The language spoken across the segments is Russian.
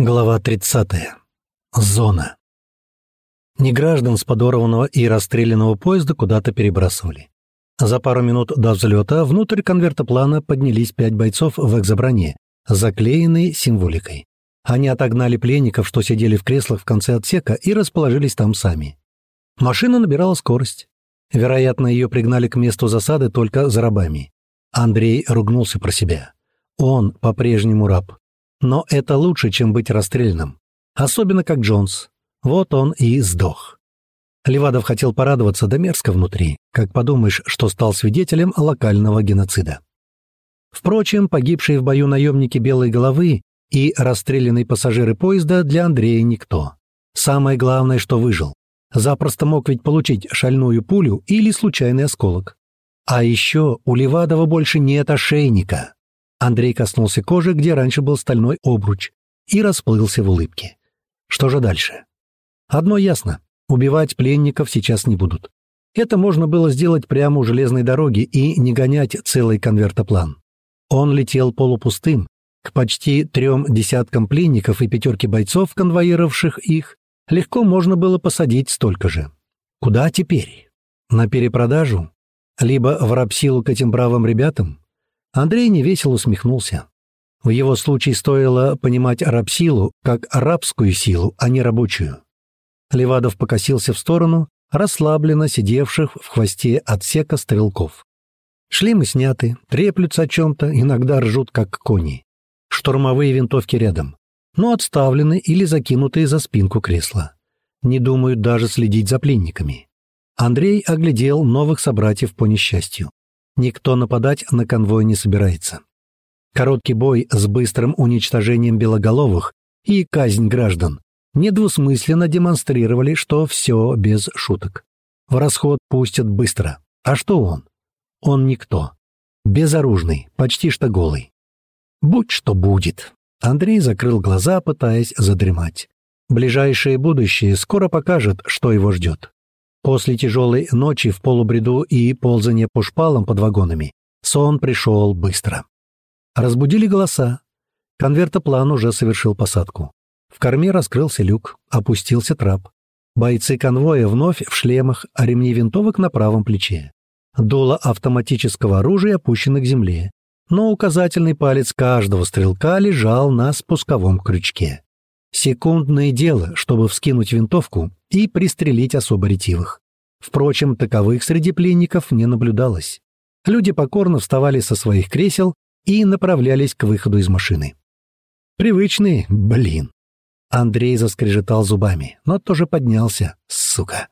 Глава 30. Зона. Неграждан с подорванного и расстрелянного поезда куда-то перебрасывали. За пару минут до взлета внутрь конвертоплана поднялись пять бойцов в экзоброне, заклеенные символикой. Они отогнали пленников, что сидели в креслах в конце отсека, и расположились там сами. Машина набирала скорость. Вероятно, ее пригнали к месту засады только за рабами. Андрей ругнулся про себя. Он по-прежнему раб. Но это лучше, чем быть расстрелянным. Особенно как Джонс. Вот он и сдох. Левадов хотел порадоваться, да мерзко внутри, как подумаешь, что стал свидетелем локального геноцида. Впрочем, погибшие в бою наемники Белой головы и расстрелянные пассажиры поезда для Андрея никто. Самое главное, что выжил. Запросто мог ведь получить шальную пулю или случайный осколок. А еще у Левадова больше нет ошейника. Андрей коснулся кожи, где раньше был стальной обруч, и расплылся в улыбке. Что же дальше? Одно ясно. Убивать пленников сейчас не будут. Это можно было сделать прямо у железной дороги и не гонять целый конвертоплан. Он летел полупустым. К почти трем десяткам пленников и пятерке бойцов, конвоировавших их, легко можно было посадить столько же. Куда теперь? На перепродажу? Либо в рабсилу к этим бравым ребятам? Андрей невесело усмехнулся. В его случае стоило понимать рабсилу как арабскую силу, а не рабочую. Левадов покосился в сторону расслабленно сидевших в хвосте отсека стрелков. Шлемы сняты, треплются о чем-то, иногда ржут, как кони. Штурмовые винтовки рядом, но отставлены или закинутые за спинку кресла. Не думают даже следить за пленниками. Андрей оглядел новых собратьев по несчастью. Никто нападать на конвой не собирается. Короткий бой с быстрым уничтожением белоголовых и казнь граждан недвусмысленно демонстрировали, что все без шуток. В расход пустят быстро. А что он? Он никто. Безоружный, почти что голый. Будь что будет. Андрей закрыл глаза, пытаясь задремать. Ближайшее будущее скоро покажет, что его ждет. После тяжелой ночи в полубреду и ползания по шпалам под вагонами сон пришел быстро. Разбудили голоса. Конвертоплан уже совершил посадку. В корме раскрылся люк, опустился трап. Бойцы конвоя вновь в шлемах, а ремни винтовок на правом плече. Дуло автоматического оружия опущено к земле, но указательный палец каждого стрелка лежал на спусковом крючке. Секундное дело, чтобы вскинуть винтовку и пристрелить особо ретивых. Впрочем, таковых среди пленников не наблюдалось. Люди покорно вставали со своих кресел и направлялись к выходу из машины. Привычные, блин. Андрей заскрежетал зубами, но тоже поднялся, сука.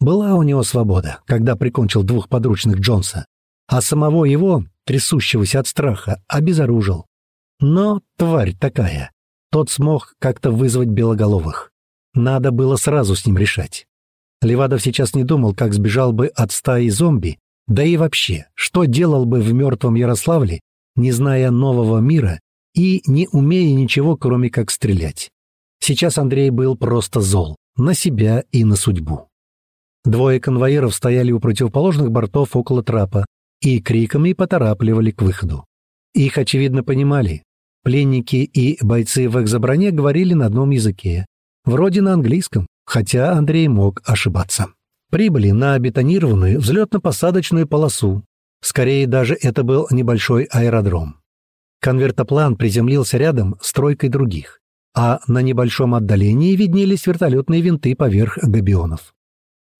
Была у него свобода, когда прикончил двух подручных Джонса, а самого его, трясущегося от страха, обезоружил. Но тварь такая, тот смог как-то вызвать белоголовых. Надо было сразу с ним решать. Левадов сейчас не думал, как сбежал бы от стаи зомби, да и вообще, что делал бы в мертвом Ярославле, не зная нового мира и не умея ничего, кроме как стрелять. Сейчас Андрей был просто зол, на себя и на судьбу. Двое конвоиров стояли у противоположных бортов около трапа и криками поторапливали к выходу. Их, очевидно, понимали, Пленники и бойцы в экзоброне говорили на одном языке. Вроде на английском, хотя Андрей мог ошибаться. Прибыли на бетонированную взлетно-посадочную полосу. Скорее даже это был небольшой аэродром. Конвертоплан приземлился рядом с тройкой других, а на небольшом отдалении виднелись вертолетные винты поверх габионов.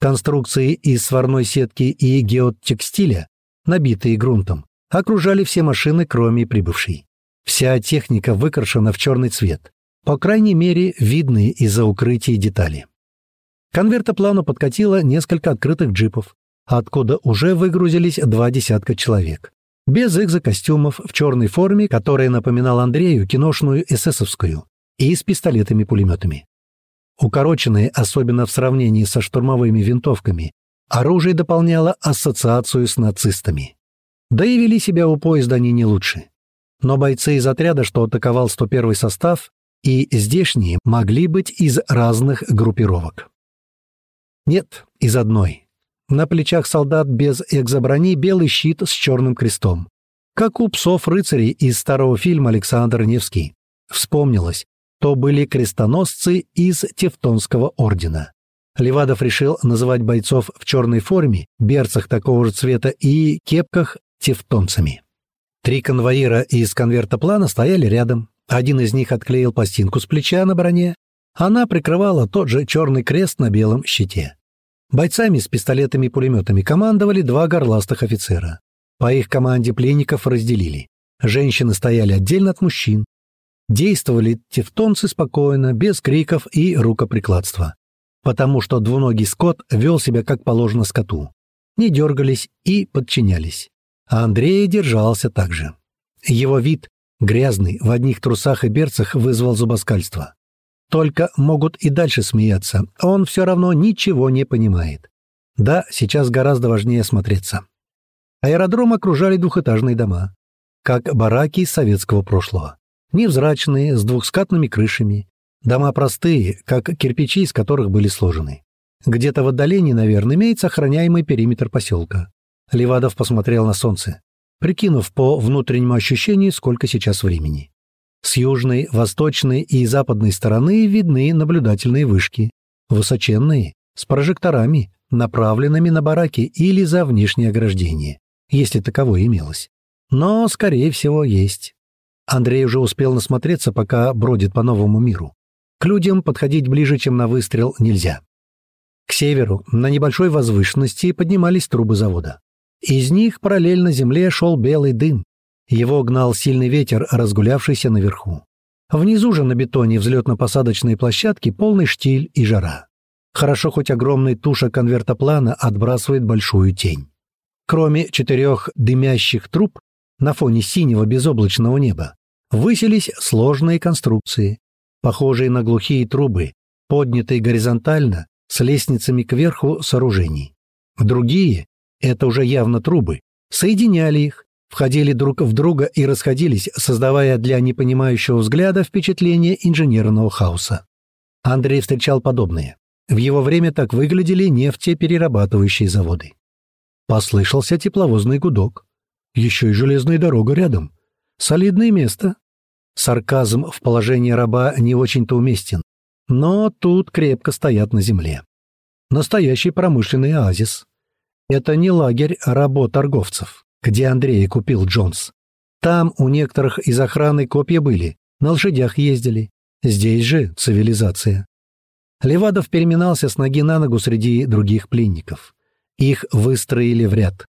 Конструкции из сварной сетки и геотекстиля, набитые грунтом, окружали все машины, кроме прибывшей. Вся техника выкрашена в черный цвет. По крайней мере, видные из-за укрытий детали. К конвертоплану подкатило несколько открытых джипов, откуда уже выгрузились два десятка человек. Без экзокостюмов, в черной форме, которая напоминала Андрею киношную эсэсовскую, и с пистолетами-пулеметами. Укороченные, особенно в сравнении со штурмовыми винтовками, оружие дополняло ассоциацию с нацистами. Да и вели себя у поезда они не лучше но бойцы из отряда, что атаковал 101-й состав, и здешние могли быть из разных группировок. Нет, из одной. На плечах солдат без экзоброни белый щит с черным крестом. Как у псов-рыцарей из старого фильма Александр Невский. Вспомнилось, то были крестоносцы из Тевтонского ордена. Левадов решил называть бойцов в черной форме, берцах такого же цвета и кепках тевтонцами. Три конвоира из конверта плана стояли рядом. Один из них отклеил пластинку с плеча на броне. Она прикрывала тот же черный крест на белом щите. Бойцами с пистолетами и пулеметами командовали два горластых офицера. По их команде пленников разделили. Женщины стояли отдельно от мужчин. Действовали тевтонцы спокойно, без криков и рукоприкладства. Потому что двуногий скот вел себя как положено скоту. Не дергались и подчинялись. А Андрей держался так же. Его вид, грязный, в одних трусах и берцах, вызвал зубоскальство. Только могут и дальше смеяться, он все равно ничего не понимает. Да, сейчас гораздо важнее смотреться. Аэродром окружали двухэтажные дома, как бараки советского прошлого. Невзрачные, с двухскатными крышами. Дома простые, как кирпичи, из которых были сложены. Где-то в отдалении, наверное, имеется охраняемый периметр поселка. Левадов посмотрел на солнце, прикинув по внутреннему ощущению, сколько сейчас времени. С южной, восточной и западной стороны видны наблюдательные вышки, высоченные, с прожекторами, направленными на бараки или за внешнее ограждение, если таковое имелось. Но, скорее всего, есть. Андрей уже успел насмотреться, пока бродит по новому миру. К людям подходить ближе, чем на выстрел, нельзя. К северу, на небольшой возвышенности, поднимались трубы завода. Из них параллельно земле шел белый дым, его гнал сильный ветер, разгулявшийся наверху. Внизу же на бетоне взлетно-посадочной площадке полный штиль и жара. Хорошо, хоть огромная туша конвертоплана отбрасывает большую тень. Кроме четырех дымящих труб на фоне синего безоблачного неба высились сложные конструкции, похожие на глухие трубы, поднятые горизонтально с лестницами кверху сооружений. Другие, это уже явно трубы, соединяли их, входили друг в друга и расходились, создавая для непонимающего взгляда впечатление инженерного хаоса. Андрей встречал подобные. В его время так выглядели нефтеперерабатывающие заводы. Послышался тепловозный гудок. Еще и железная дорога рядом. Солидное место. Сарказм в положении раба не очень-то уместен. Но тут крепко стоят на земле. Настоящий промышленный оазис. Это не лагерь работорговцев где Андрей купил Джонс. Там у некоторых из охраны копья были, на лошадях ездили. Здесь же цивилизация. Левадов переминался с ноги на ногу среди других пленников. Их выстроили в ряд.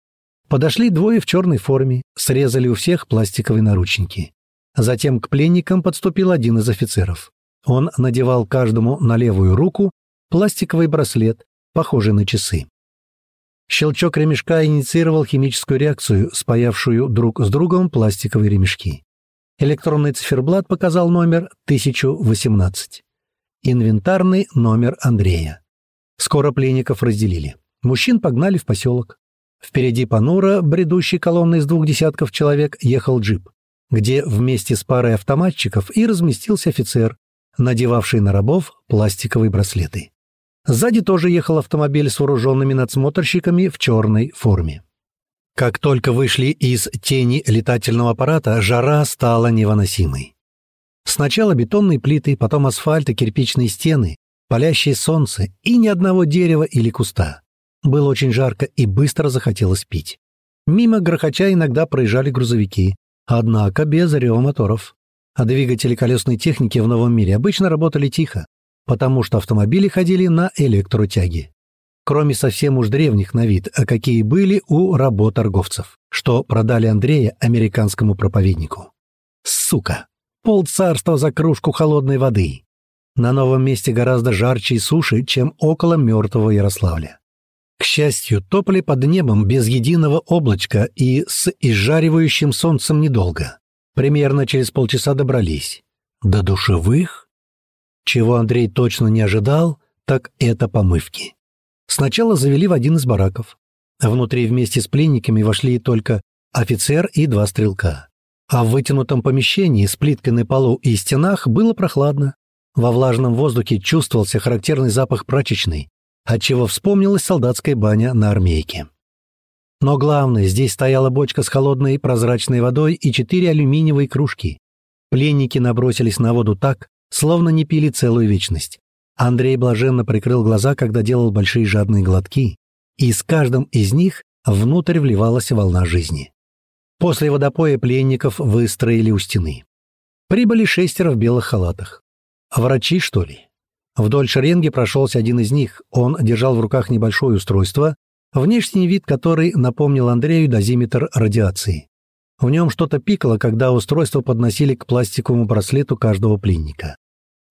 Подошли двое в черной форме, срезали у всех пластиковые наручники. Затем к пленникам подступил один из офицеров. Он надевал каждому на левую руку пластиковый браслет, похожий на часы. Щелчок ремешка инициировал химическую реакцию, спаявшую друг с другом пластиковые ремешки. Электронный циферблат показал номер 1018. Инвентарный номер Андрея. Скоро пленников разделили. Мужчин погнали в поселок. Впереди Панура, бредущий колонной из двух десятков человек, ехал джип, где вместе с парой автоматчиков и разместился офицер, надевавший на рабов пластиковые браслеты. Сзади тоже ехал автомобиль с вооруженными надсмотрщиками в черной форме. Как только вышли из тени летательного аппарата, жара стала невыносимой. Сначала бетонные плиты, потом асфальт и кирпичные стены, палящее солнце и ни одного дерева или куста. Было очень жарко и быстро захотелось пить. Мимо грохоча иногда проезжали грузовики, однако без рева моторов. А двигатели колесной техники в новом мире обычно работали тихо, потому что автомобили ходили на электротяге. Кроме совсем уж древних на вид, а какие были у работорговцев, что продали Андрея американскому проповеднику. Сука! Полцарства за кружку холодной воды. На новом месте гораздо жарче и суше, чем около мертвого Ярославля. К счастью, топали под небом без единого облачка и с изжаривающим солнцем недолго. Примерно через полчаса добрались. До душевых? Чего Андрей точно не ожидал, так это помывки. Сначала завели в один из бараков. Внутри вместе с пленниками вошли только офицер и два стрелка. А в вытянутом помещении с плиткой на полу и стенах было прохладно. Во влажном воздухе чувствовался характерный запах прачечной, отчего вспомнилась солдатская баня на армейке. Но главное, здесь стояла бочка с холодной прозрачной водой и четыре алюминиевые кружки. Пленники набросились на воду так, словно не пили целую вечность. Андрей блаженно прикрыл глаза, когда делал большие жадные глотки, и с каждым из них внутрь вливалась волна жизни. После водопоя пленников выстроили у стены. Прибыли шестеро в белых халатах. Врачи, что ли? Вдоль шеренги прошелся один из них. Он держал в руках небольшое устройство, внешний вид которой напомнил Андрею дозиметр радиации. В нем что-то пикало, когда устройство подносили к пластиковому браслету каждого пленника.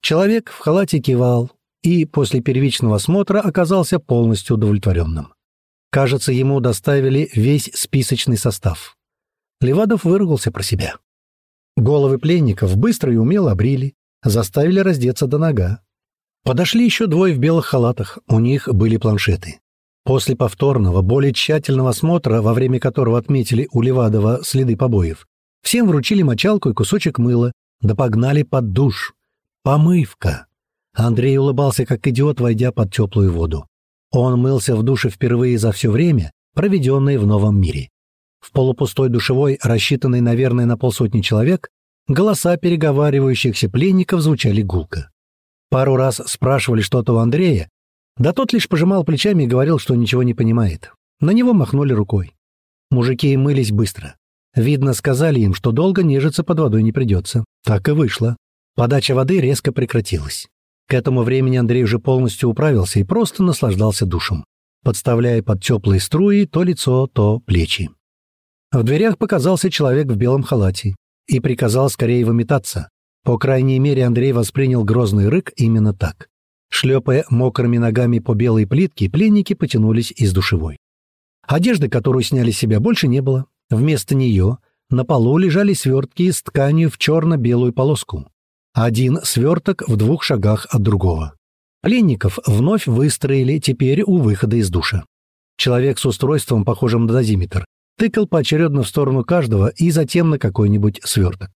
Человек в халате кивал и после первичного осмотра оказался полностью удовлетворенным. Кажется, ему доставили весь списочный состав. Левадов выругался про себя. Головы пленников быстро и умело обрили, заставили раздеться до нога. Подошли еще двое в белых халатах, у них были планшеты. После повторного, более тщательного осмотра, во время которого отметили у Левадова следы побоев, всем вручили мочалку и кусочек мыла, да погнали под душ. Помывка. Андрей улыбался, как идиот, войдя под теплую воду. Он мылся в душе впервые за все время, проведенное в новом мире. В полупустой душевой, рассчитанной, наверное, на полсотни человек, голоса переговаривающихся пленников звучали гулко. Пару раз спрашивали что-то у Андрея, да тот лишь пожимал плечами и говорил, что ничего не понимает. На него махнули рукой. Мужики мылись быстро. Видно, сказали им, что долго нежиться под водой не придется. Так и вышло. Подача воды резко прекратилась. К этому времени Андрей уже полностью управился и просто наслаждался душем, подставляя под теплые струи то лицо, то плечи. В дверях показался человек в белом халате и приказал скорее выметаться. По крайней мере, Андрей воспринял грозный рык именно так. Шлепая мокрыми ногами по белой плитке, пленники потянулись из душевой. Одежды, которую сняли с себя, больше не было. Вместо нее на полу лежали свертки с тканью в черно-белую полоску. Один сверток в двух шагах от другого. Пленников вновь выстроили теперь у выхода из душа. Человек с устройством, похожим на дозиметр, тыкал поочередно в сторону каждого и затем на какой-нибудь сверток.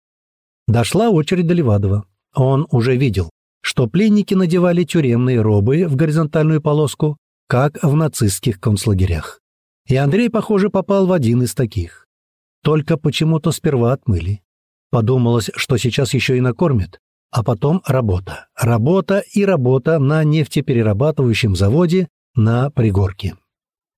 Дошла очередь до Левадова. Он уже видел, что пленники надевали тюремные робы в горизонтальную полоску, как в нацистских концлагерях. И Андрей, похоже, попал в один из таких. Только почему-то сперва отмыли. Подумалось, что сейчас еще и накормят, а потом работа. Работа и работа на нефтеперерабатывающем заводе на пригорке.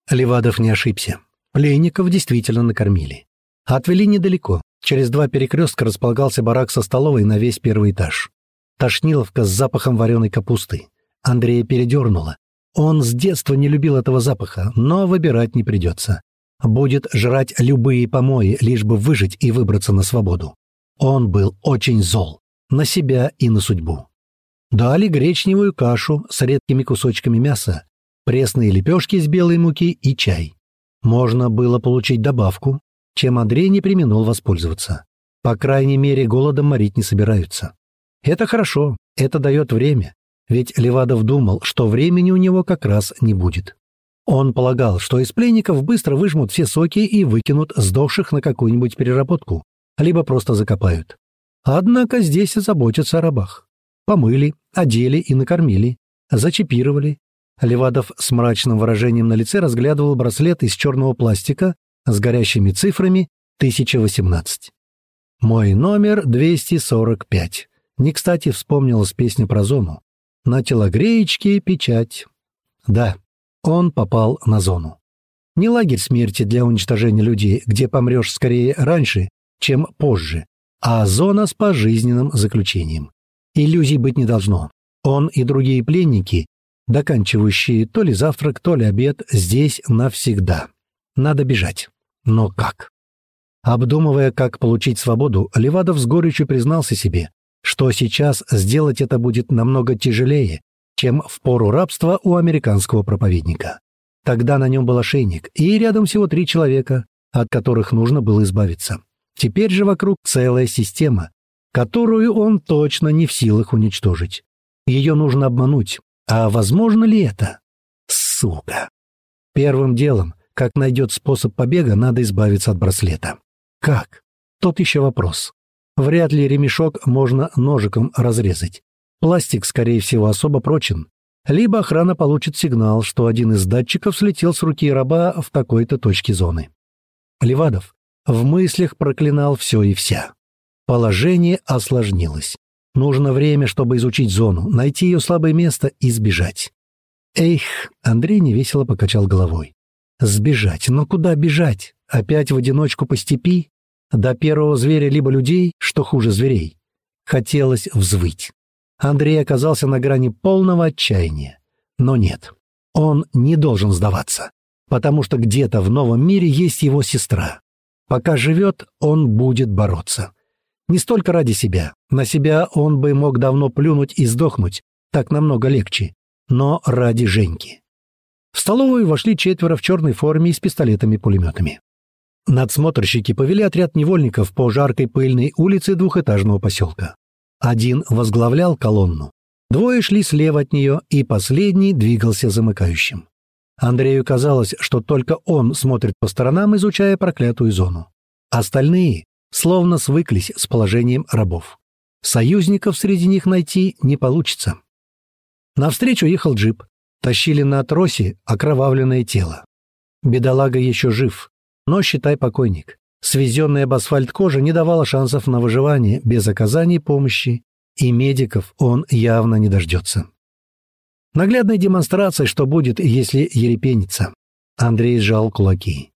Левадов не ошибся. Пленников действительно накормили. Отвели недалеко. Через два перекрестка располагался барак со столовой на весь первый этаж. Тошниловка с запахом вареной капусты. Андрея передернуло. Он с детства не любил этого запаха, но выбирать не придется. Будет жрать любые помои, лишь бы выжить и выбраться на свободу. Он был очень зол. На себя и на судьбу. Дали гречневую кашу с редкими кусочками мяса, пресные лепешки из белой муки и чай. Можно было получить добавку, чем Андрей не применил воспользоваться. По крайней мере, голодом морить не собираются. Это хорошо, это дает время, ведь Левадов думал, что времени у него как раз не будет. Он полагал, что из пленников быстро выжмут все соки и выкинут сдохших на какую-нибудь переработку, либо просто закопают. Однако здесь заботятся о рабах. Помыли, одели и накормили, зачипировали. Левадов с мрачным выражением на лице разглядывал браслет из черного пластика с горящими цифрами 1018. «Мой номер 245». Не кстати вспомнилась песня про зону. «На телогреечке печать». Да, он попал на зону. Не лагерь смерти для уничтожения людей, где помрешь скорее раньше, чем позже, а зона с пожизненным заключением. Иллюзий быть не должно. Он и другие пленники, доканчивающие то ли завтрак, то ли обед, здесь навсегда. Надо бежать. Но как? Обдумывая, как получить свободу, Левадов с горечью признался себе, что сейчас сделать это будет намного тяжелее, чем в пору рабства у американского проповедника. Тогда на нем был ошейник, и рядом всего три человека, от которых нужно было избавиться. Теперь же вокруг целая система, которую он точно не в силах уничтожить. Ее нужно обмануть. А возможно ли это? Сука. Первым делом, как найдет способ побега, надо избавиться от браслета. Как? Тот еще вопрос. Вряд ли ремешок можно ножиком разрезать. Пластик, скорее всего, особо прочен. Либо охрана получит сигнал, что один из датчиков слетел с руки раба в такой-то точке зоны. Левадов в мыслях проклинал все и вся. Положение осложнилось. Нужно время, чтобы изучить зону, найти ее слабое место и сбежать. Эх, Андрей невесело покачал головой. Сбежать? Но куда бежать? Опять в одиночку по степи? До первого зверя либо людей, что хуже зверей. Хотелось взвыть. Андрей оказался на грани полного отчаяния. Но нет, он не должен сдаваться, потому что где-то в новом мире есть его сестра. Пока живет, он будет бороться. Не столько ради себя. На себя он бы мог давно плюнуть и сдохнуть, так намного легче. Но ради Женьки. В столовую вошли четверо в черной форме и с пистолетами-пулеметами. Надсмотрщики повели отряд невольников по жаркой пыльной улице двухэтажного поселка. Один возглавлял колонну. Двое шли слева от нее, и последний двигался замыкающим. Андрею казалось, что только он смотрит по сторонам, изучая проклятую зону. Остальные словно свыклись с положением рабов. Союзников среди них найти не получится. Навстречу ехал джип. Тащили на тросе окровавленное тело. Бедолага еще жив, но, считай, покойник. Свезенная об асфальт кожа не давала шансов на выживание без оказания помощи, и медиков он явно не дождется. Наглядная демонстрация, что будет, если ерепенится. Андрей сжал кулаки.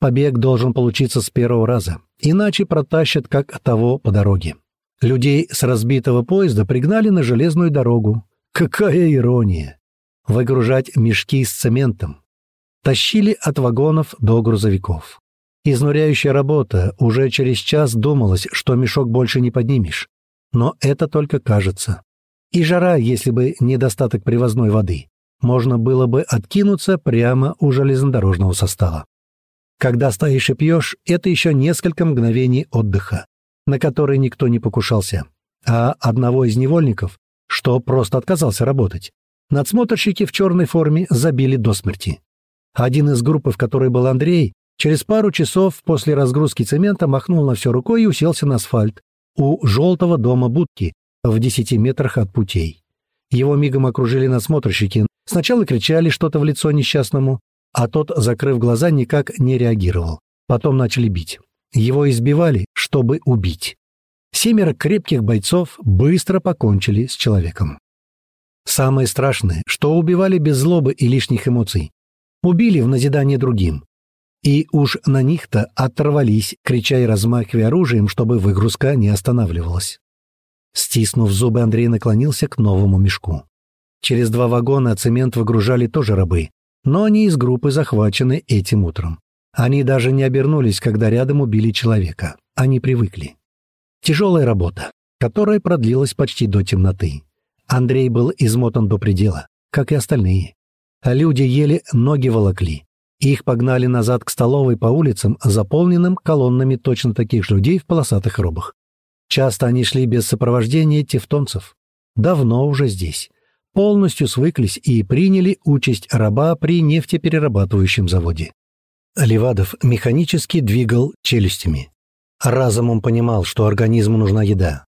Побег должен получиться с первого раза, иначе протащат как того по дороге. Людей с разбитого поезда пригнали на железную дорогу. Какая ирония! Выгружать мешки с цементом. Тащили от вагонов до грузовиков. Изнуряющая работа, уже через час думалось, что мешок больше не поднимешь. Но это только кажется. И жара, если бы недостаток привозной воды. Можно было бы откинуться прямо у железнодорожного состава. Когда стоишь и пьешь, это еще несколько мгновений отдыха, на который никто не покушался. А одного из невольников, что просто отказался работать, надсмотрщики в черной форме забили до смерти. Один из группы, в которой был Андрей, через пару часов после разгрузки цемента махнул на все рукой и уселся на асфальт у желтого дома будки в десяти метрах от путей. Его мигом окружили надсмотрщики. Сначала кричали что-то в лицо несчастному, а тот, закрыв глаза, никак не реагировал. Потом начали бить. Его избивали, чтобы убить. Семеро крепких бойцов быстро покончили с человеком. Самое страшное, что убивали без злобы и лишних эмоций. Убили в назидание другим. И уж на них-то оторвались, крича и размахивая оружием, чтобы выгрузка не останавливалась. Стиснув зубы, Андрей наклонился к новому мешку. Через два вагона цемент выгружали тоже рабы, но они из группы захвачены этим утром. Они даже не обернулись, когда рядом убили человека. Они привыкли. Тяжелая работа, которая продлилась почти до темноты. Андрей был измотан до предела, как и остальные. Люди еле ноги волокли. Их погнали назад к столовой по улицам, заполненным колоннами точно таких же людей в полосатых робах. Часто они шли без сопровождения тевтонцев. Давно уже здесь полностью свыклись и приняли участь раба при нефтеперерабатывающем заводе. Левадов механически двигал челюстями. Разумом понимал, что организму нужна еда.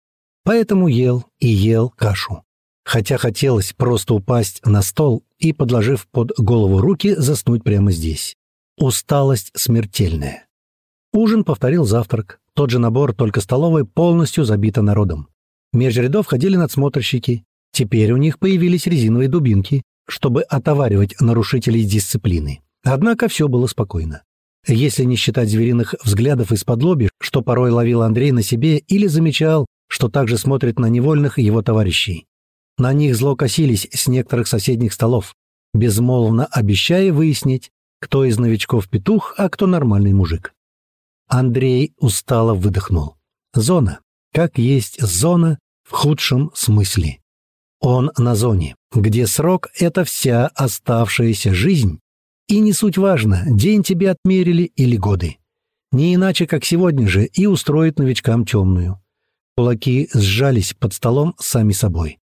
Поэтому ел и ел кашу. Хотя хотелось просто упасть на стол и, подложив под голову руки, заснуть прямо здесь. Усталость смертельная. Ужин повторил завтрак. Тот же набор, только столовая полностью забита народом. Меж рядов ходили надсмотрщики, Теперь у них появились резиновые дубинки, чтобы отоваривать нарушителей дисциплины. Однако все было спокойно. Если не считать звериных взглядов из-под лоби, что порой ловил Андрей на себе или замечал, что также смотрит на невольных его товарищей. На них зло косились с некоторых соседних столов, безмолвно обещая выяснить, кто из новичков петух, а кто нормальный мужик. Андрей устало выдохнул. Зона. Как есть зона в худшем смысле. Он на зоне, где срок — это вся оставшаяся жизнь. И не суть важно, день тебе отмерили или годы. Не иначе, как сегодня же, и устроит новичкам темную. Кулаки сжались под столом сами собой.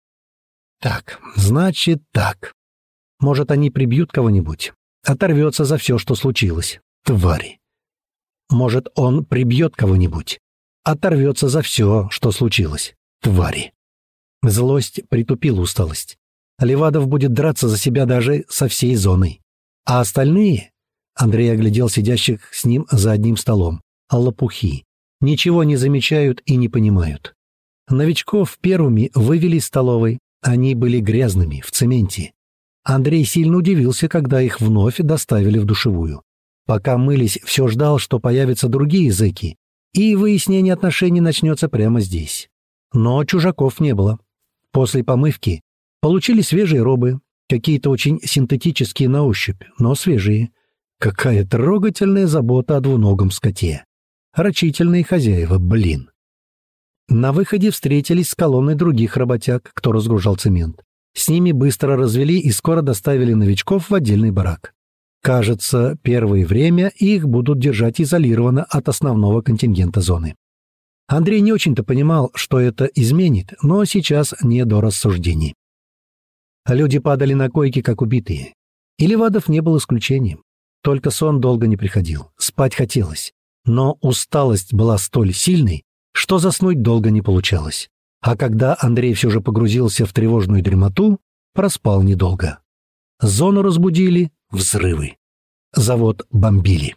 Так, значит так. Может, они прибьют кого-нибудь? Оторвется за все, что случилось. Твари. Может, он прибьет кого-нибудь? Оторвется за все, что случилось. Твари. Злость притупила усталость. Левадов будет драться за себя даже со всей зоной. А остальные... Андрей оглядел сидящих с ним за одним столом. Лопухи. Ничего не замечают и не понимают. Новичков первыми вывели из столовой. Они были грязными, в цементе. Андрей сильно удивился, когда их вновь доставили в душевую. Пока мылись, все ждал, что появятся другие языки, и выяснение отношений начнется прямо здесь. Но чужаков не было. После помывки получили свежие робы, какие-то очень синтетические на ощупь, но свежие. Какая трогательная забота о двуногом скоте. Рачительные хозяева, блин. На выходе встретились с колонной других работяг, кто разгружал цемент. С ними быстро развели и скоро доставили новичков в отдельный барак. Кажется, первое время их будут держать изолированно от основного контингента зоны. Андрей не очень-то понимал, что это изменит, но сейчас не до рассуждений. Люди падали на койки, как убитые. И Левадов не был исключением. Только сон долго не приходил, спать хотелось. Но усталость была столь сильной, что заснуть долго не получалось. А когда Андрей все же погрузился в тревожную дремоту, проспал недолго. Зону разбудили взрывы. Завод бомбили.